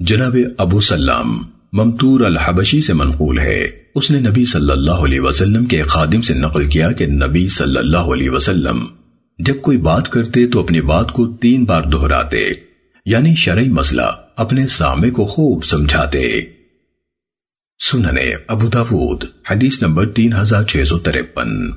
جناب ابو سلام، ممتور الحبشی سے منقول ہے۔ اس نے نبی صلی اللہ علیہ وسلم کے خادم سے نقل کیا کہ نبی صلی اللہ علیہ وسلم جب کوئی بات کرتے تو اپنی بات کو تین بار دہراتے یعنی شرعی مسئلہ اپنے سامے کو خوب سمجھاتے۔ سننے ابو داود، حدیث نمبر تین ہزار چھ سو ترپن۔